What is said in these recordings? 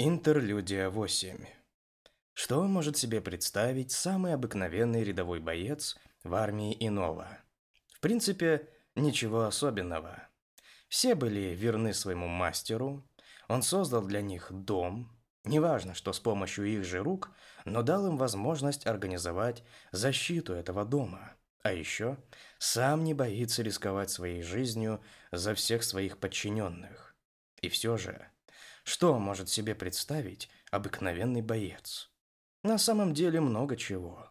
Интерлюдия 8. Что может себе представить самый обыкновенный рядовой боец в армии Инова? В принципе, ничего особенного. Все были верны своему мастеру, он создал для них дом, неважно, что с помощью их же рук, но дал им возможность организовать защиту этого дома. А еще сам не боится рисковать своей жизнью за всех своих подчиненных. И все же что может себе представить обыкновенный боец? На самом деле много чего.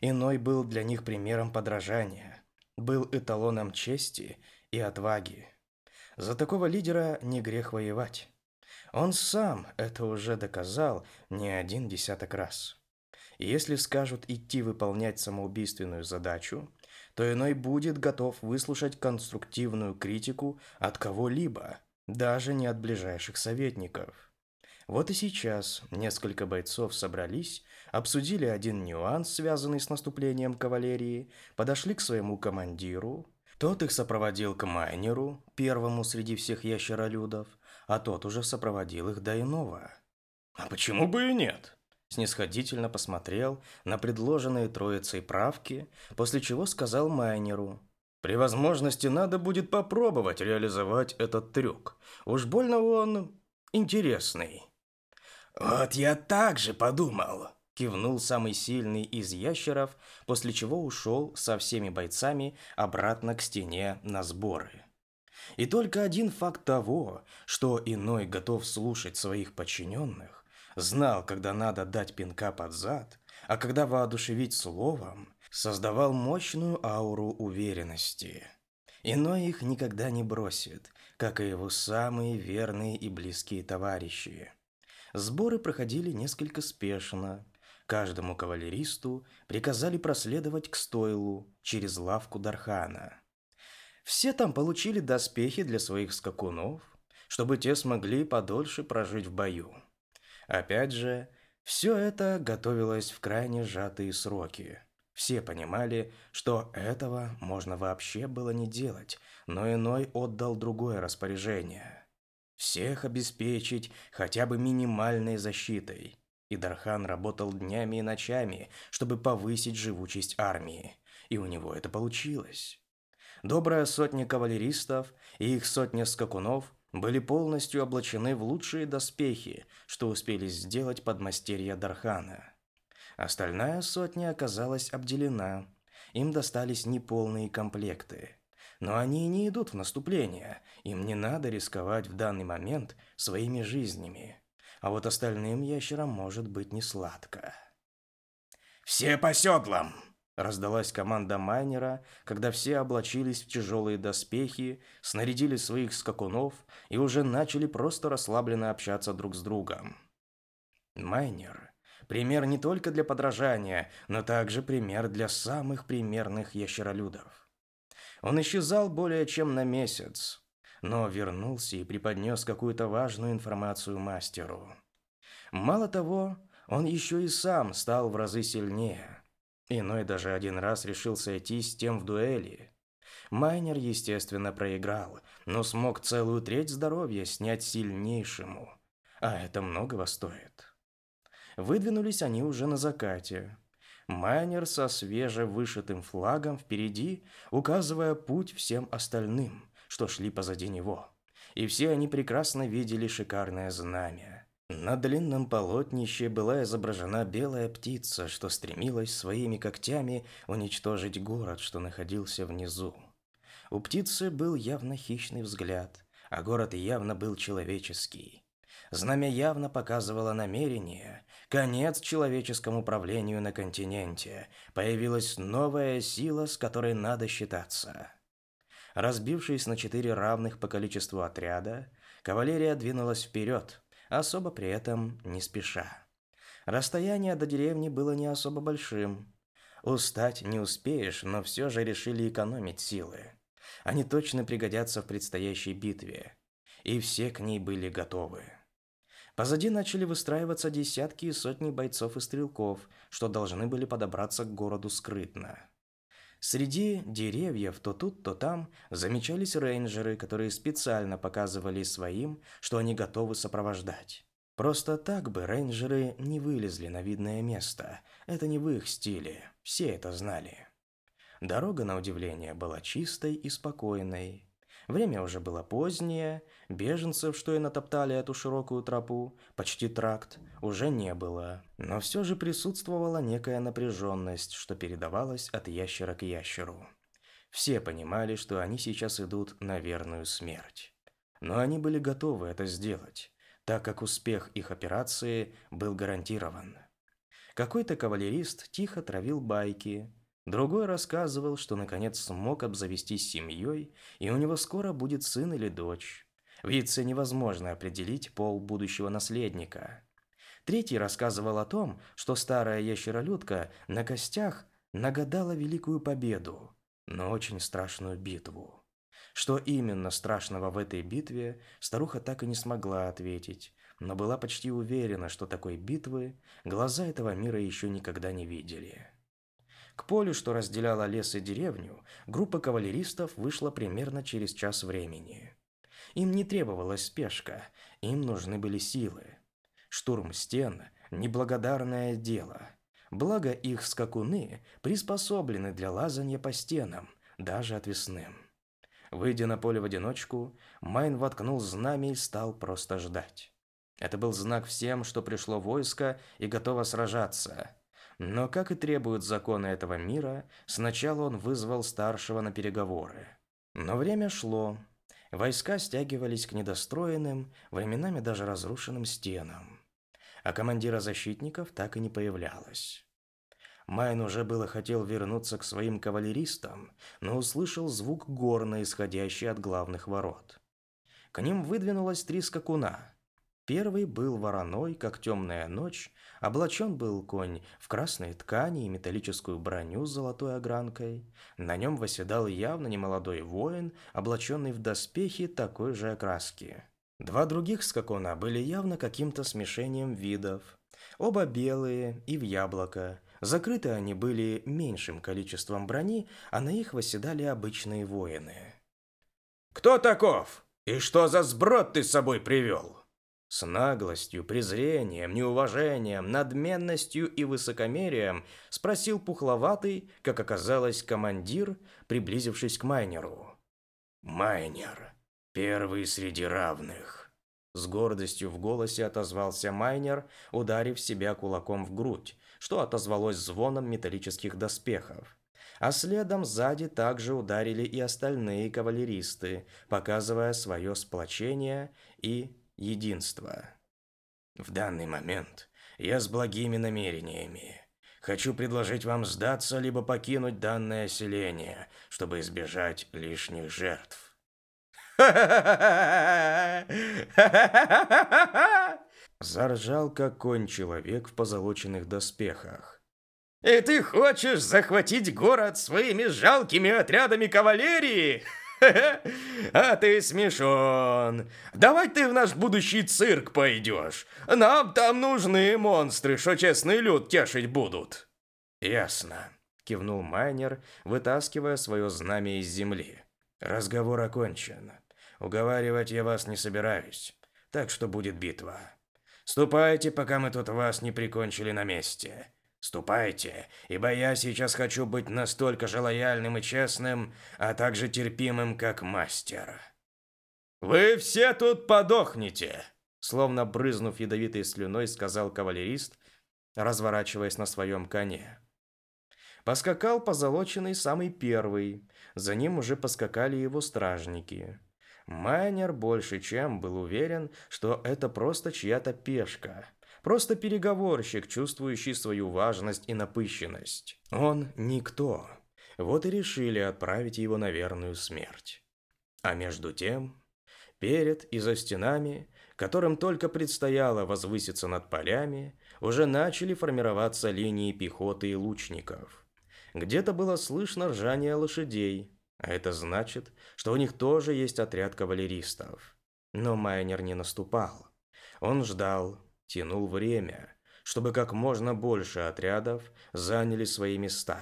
Иной был для них примером подражания, был эталоном чести и отваги. За такого лидера не грех воевать. Он сам это уже доказал не один десяток раз. Если скажут идти выполнять самоубийственную задачу, то иной будет готов выслушать конструктивную критику от кого-либо, даже не от ближайших советников. Вот и сейчас несколько бойцов собрались, обсудили один нюанс, связанный с наступлением кавалерии, подошли к своему командиру. Тот их сопроводил к майнеру, первому среди всех ящеролюдов, а тот уже сопроводил их до иного. «А почему бы и нет?» Снисходительно посмотрел на предложенные троицей правки, после чего сказал майнеру – при возможности надо будет попробовать реализовать этот трюк. Уж больно он интересный. Вот я так же подумал, кивнул самый сильный из ящеров, после чего ушел со всеми бойцами обратно к стене на сборы. И только один факт того, что иной готов слушать своих подчиненных, знал, когда надо дать пинка под зад, а когда воодушевить словом, создавал мощную ауру уверенности. Иной их никогда не бросит, как и его самые верные и близкие товарищи. Сборы проходили несколько спешно. Каждому кавалеристу приказали проследовать к стойлу через лавку Дархана. Все там получили доспехи для своих скакунов, чтобы те смогли подольше прожить в бою. Опять же, все это готовилось в крайне сжатые сроки – все понимали, что этого можно вообще было не делать, но иной отдал другое распоряжение. Всех обеспечить хотя бы минимальной защитой. И Дархан работал днями и ночами, чтобы повысить живучесть армии. И у него это получилось. Добрая сотня кавалеристов и их сотня скакунов были полностью облачены в лучшие доспехи, что успели сделать подмастерья Дархана. Остальная сотня оказалась обделена. Им достались неполные комплекты. Но они не идут в наступление. Им не надо рисковать в данный момент своими жизнями. А вот остальным ящерам может быть не сладко. «Все по седлам!» Раздалась команда майнера, когда все облачились в тяжелые доспехи, снарядили своих скакунов и уже начали просто расслабленно общаться друг с другом. Майнер Пример не только для подражания, но также пример для самых примерных ящеролюдов. Он исчезал более чем на месяц, но вернулся и преподнес какую-то важную информацию мастеру. Мало того, он еще и сам стал в разы сильнее. Иной даже один раз решил сойти с тем в дуэли. Майнер, естественно, проиграл, но смог целую треть здоровья снять сильнейшему. А это многого стоит. Выдвинулись они уже на закате. Майнер со свежевышитым флагом впереди, указывая путь всем остальным, что шли позади него. И все они прекрасно видели шикарное знамя. На длинном полотнище была изображена белая птица, что стремилась своими когтями уничтожить город, что находился внизу. У птицы был явно хищный взгляд, а город явно был человеческий. Знамя явно показывало намерение, конец человеческому правлению на континенте. Появилась новая сила, с которой надо считаться. Разбившись на четыре равных по количеству отряда, кавалерия двинулась вперед, особо при этом не спеша. Расстояние до деревни было не особо большим. Устать не успеешь, но все же решили экономить силы. Они точно пригодятся в предстоящей битве. И все к ней были готовы. Позади начали выстраиваться десятки и сотни бойцов и стрелков, что должны были подобраться к городу скрытно. Среди деревьев то тут, то там замечались рейнджеры, которые специально показывали своим, что они готовы сопровождать. Просто так бы рейнджеры не вылезли на видное место. Это не в их стиле. Все это знали. Дорога, на удивление, была чистой и спокойной. Время уже было позднее, беженцев, что и натоптали эту широкую тропу, почти тракт, уже не было. Но все же присутствовала некая напряженность, что передавалась от ящера к ящеру. Все понимали, что они сейчас идут на верную смерть. Но они были готовы это сделать, так как успех их операции был гарантирован. Какой-то кавалерист тихо травил байки, Другой рассказывал, что наконец смог обзавестись семьей, и у него скоро будет сын или дочь. В яйце невозможно определить пол будущего наследника. Третий рассказывал о том, что старая ящеролюдка на костях нагадала великую победу, но очень страшную битву. Что именно страшного в этой битве, старуха так и не смогла ответить, но была почти уверена, что такой битвы глаза этого мира еще никогда не видели. К полю, что разделяло лес и деревню, группа кавалеристов вышла примерно через час времени. Им не требовалась спешка, им нужны были силы. Штурм стен – неблагодарное дело. Благо их скакуны приспособлены для лазания по стенам, даже отвесным. Выйдя на поле в одиночку, Майн воткнул знамя и стал просто ждать. Это был знак всем, что пришло войско и готово сражаться. Но, как и требуют законы этого мира, сначала он вызвал старшего на переговоры. Но время шло. Войска стягивались к недостроенным, временами даже разрушенным стенам. А командира защитников так и не появлялось. Майн уже было хотел вернуться к своим кавалеристам, но услышал звук горна, исходящий от главных ворот. К ним выдвинулось три скакуна. Первый был вороной, как темная ночь, облачен был конь в красной ткани и металлическую броню с золотой огранкой. На нем восседал явно немолодой воин, облаченный в доспехи такой же окраски. Два других скакуна были явно каким-то смешением видов. Оба белые и в яблоко. Закрыты они были меньшим количеством брони, а на их восседали обычные воины. «Кто таков? И что за сброд ты с собой привел?» С наглостью, презрением, неуважением, надменностью и высокомерием спросил пухловатый, как оказалось, командир, приблизившись к майнеру. «Майнер, первый среди равных», — с гордостью в голосе отозвался майнер, ударив себя кулаком в грудь, что отозвалось звоном металлических доспехов. А следом сзади также ударили и остальные кавалеристы, показывая свое сплочение и единства. В данный момент я с благими намерениями. Хочу предложить вам сдаться либо покинуть данное селение, чтобы избежать лишних жертв. Заржал, как конь человек в позолоченных доспехах. «И ты хочешь захватить город своими жалкими отрядами кавалерии?» А ты смешон. Давай ты в наш будущий цирк пойдешь. Нам там нужны монстры, что честный люд тешить будут. Ясно, кивнул майнер, вытаскивая свое знамя из земли. Разговор окончен. Уговаривать я вас не собираюсь. Так что будет битва. Ступайте, пока мы тут вас не прикончили на месте. Ступайте, ибо я сейчас хочу быть настолько же лояльным и честным, а также терпимым, как мастер. Вы все тут подохнете, словно брызнув ядовитой слюной, сказал кавалерист, разворачиваясь на своем коне. Поскакал позолоченный самый первый, за ним уже поскакали его стражники. Майнер больше чем был уверен, что это просто чья-то пешка – Просто переговорщик, чувствующий свою важность и напыщенность. Он никто. Вот и решили отправить его на верную смерть. А между тем, перед и за стенами, которым только предстояло возвыситься над полями, уже начали формироваться линии пехоты и лучников. Где-то было слышно ржание лошадей, а это значит, что у них тоже есть отряд кавалеристов. Но Майнер не наступал. Он ждал, тянул время, чтобы как можно больше отрядов заняли свои места.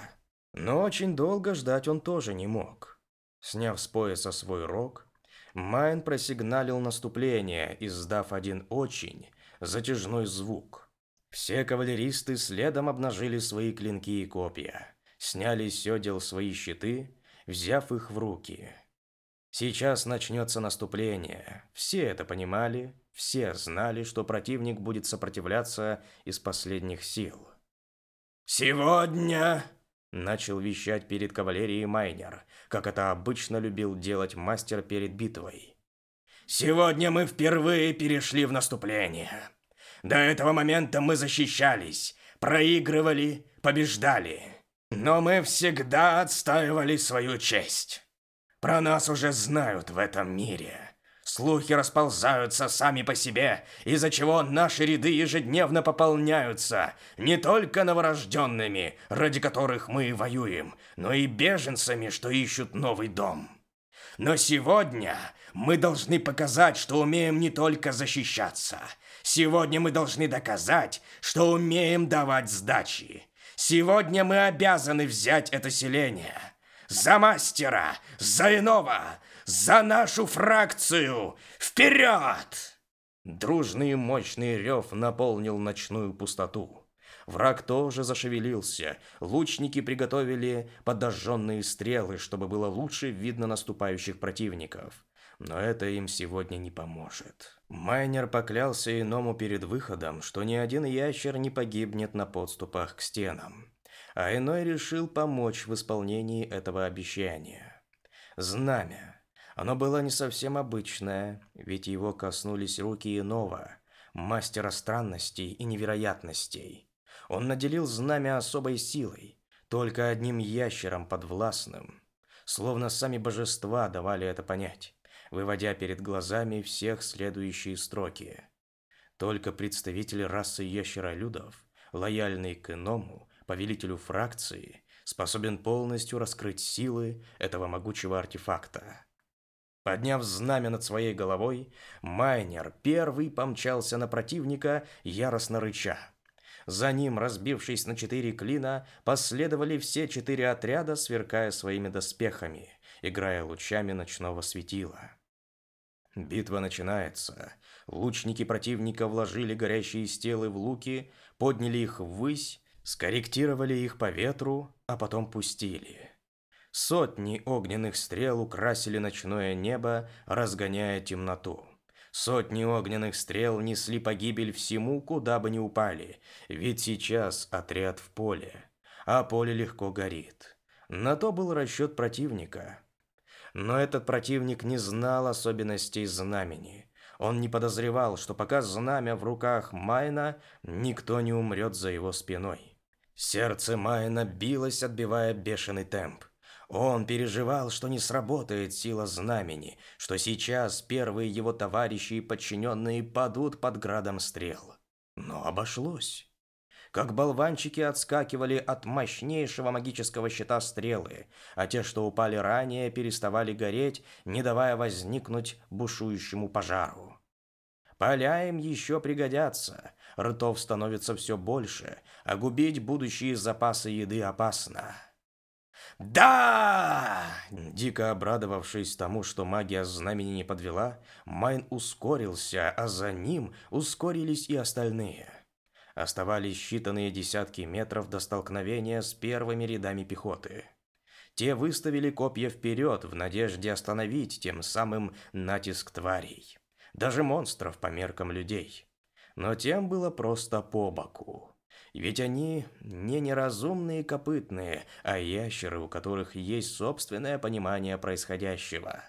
Но очень долго ждать он тоже не мог. Сняв с пояса свой рог, Майн просигналил наступление, издав один очень, затяжной звук. Все кавалеристы следом обнажили свои клинки и копья, сняли с седел свои щиты, взяв их в руки. Сейчас начнется наступление. Все это понимали, все знали, что противник будет сопротивляться из последних сил. «Сегодня Начал вещать перед кавалерией Майнер, как это обычно любил делать мастер перед битвой. Сегодня мы впервые перешли в наступление. До этого момента мы защищались, проигрывали, побеждали. Но мы всегда отстаивали свою честь. Про нас уже знают в этом мире. Слухи расползаются сами по себе, из-за чего наши ряды ежедневно пополняются не только новорожденными, ради которых мы воюем, но и беженцами, что ищут новый дом. Но сегодня мы должны показать, что умеем не только защищаться. Сегодня мы должны доказать, что умеем давать сдачи. Сегодня мы обязаны взять это селение. За мастера, за иного, за нашу фракцию! Вперед!» Дружный мощный рев наполнил ночную пустоту. Враг тоже зашевелился. Лучники приготовили подожженные стрелы, чтобы было лучше видно наступающих противников. Но это им сегодня не поможет. Майнер поклялся иному перед выходом, что ни один ящер не погибнет на подступах к стенам. А иной решил помочь в исполнении этого обещания. Знамя. Оно было не совсем обычное, ведь его коснулись руки иного, мастера странностей и невероятностей. Он наделил знамя особой силой, только одним ящером подвластным. Словно сами божества давали это понять, выводя перед глазами всех следующие строки. Только представители расы ящеролюдов, лояльный к иному, повелителю фракции, способен полностью раскрыть силы этого могучего артефакта. Подняв знамя над своей головой, Майнер первый помчался на противника, яростно рыча. За ним, разбившись на четыре клина, последовали все четыре отряда, сверкая своими доспехами, играя лучами ночного светила. Битва начинается. Лучники противника вложили горящие стрелы в луки, подняли их ввысь, скорректировали их по ветру, а потом пустили. Сотни огненных стрел украсили ночное небо, разгоняя темноту. Сотни огненных стрел несли погибель всему, куда бы ни упали, ведь сейчас отряд в поле, а поле легко горит. На то был расчет противника. Но этот противник не знал особенностей знамени. Он не подозревал, что пока знамя в руках Майна, никто не умрет за его спиной. Сердце Майна билось, отбивая бешеный темп. Он переживал, что не сработает сила знамени, что сейчас первые его товарищи и подчиненные падут под градом стрел. Но обошлось. Как болванчики отскакивали от мощнейшего магического щита стрелы, а те, что упали ранее, переставали гореть, не давая возникнуть бушующему пожару. Поля им еще пригодятся, ртов становится все больше, а губить будущие запасы еды опасно. «Да!» Дико обрадовавшись тому, что магия знамени не подвела, Майн ускорился, а за ним ускорились и остальные. Оставались считанные десятки метров до столкновения с первыми рядами пехоты. Те выставили копья вперед в надежде остановить тем самым натиск тварей. Даже монстров по меркам людей. Но тем было просто по боку. Ведь они не неразумные копытные, а ящеры, у которых есть собственное понимание происходящего.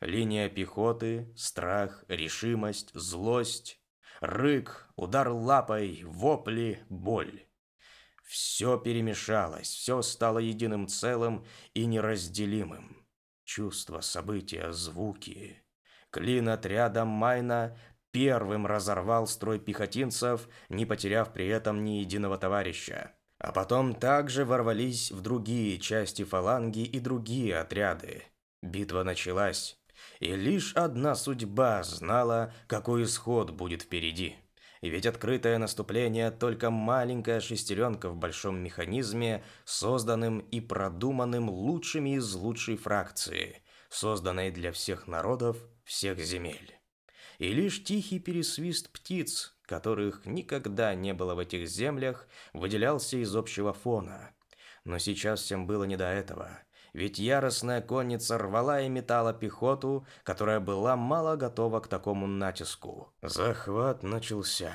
Линия пехоты, страх, решимость, злость, рык, удар лапой, вопли, боль. Все перемешалось, все стало единым целым и неразделимым. Чувства, события, звуки. Клин отряда Майна первым разорвал строй пехотинцев, не потеряв при этом ни единого товарища. А потом также ворвались в другие части фаланги и другие отряды. Битва началась, и лишь одна судьба знала, какой исход будет впереди. Ведь открытое наступление только маленькая шестеренка в большом механизме, созданным и продуманным лучшими из лучшей фракции, созданной для всех народов всех земель. и лишь тихий пересвист птиц, которых никогда не было в этих землях, выделялся из общего фона. Но сейчас всем было не до этого, ведь яростная конница рвала и метала пехоту, которая была мало готова к такому натиску. Захват начался.